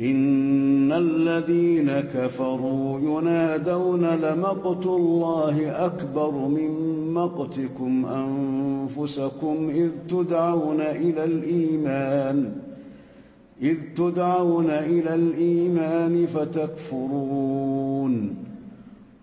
إن الذين كفروا ينادون لمقت الله أكبر من مقتكم أنفسكم إذ تدعون إلى الإيمان إذ تدعون إلى الإيمان فتكفرون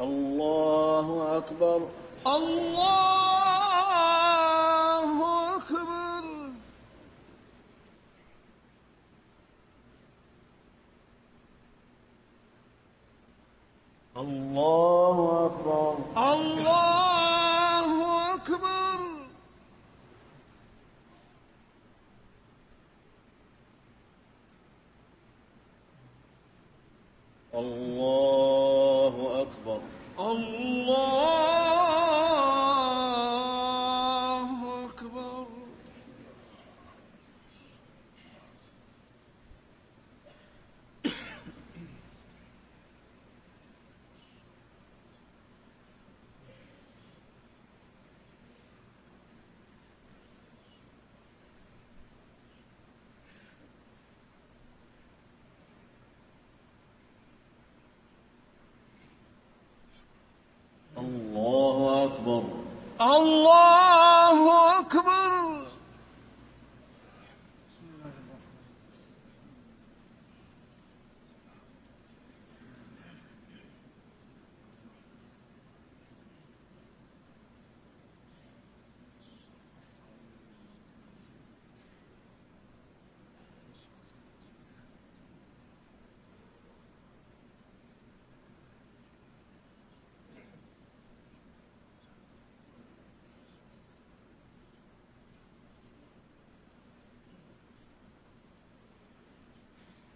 الله أكبر. الله أكبر الله أكبر الله أكبر الله أكبر الله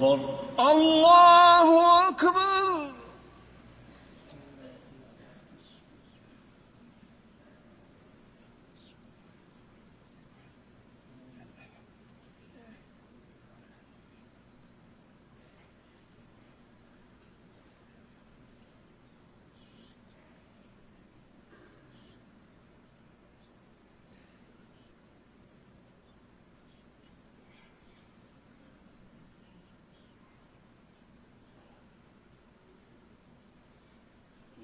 أكبر الله أكبر.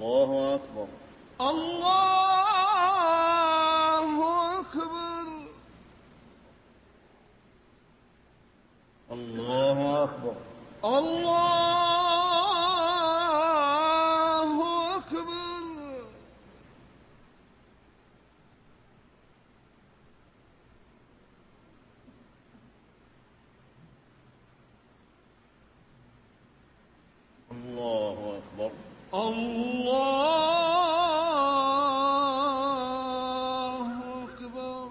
الله أكبر. الله أكبر الله أكبر الله أكبر الله أكبر الله أكبر